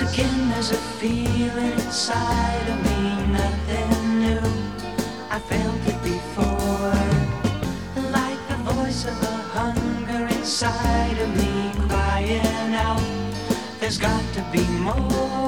Once again, there's a feeling inside of me, nothing new. I felt it before, like the voice of a hunger inside of me crying out. There's got to be more.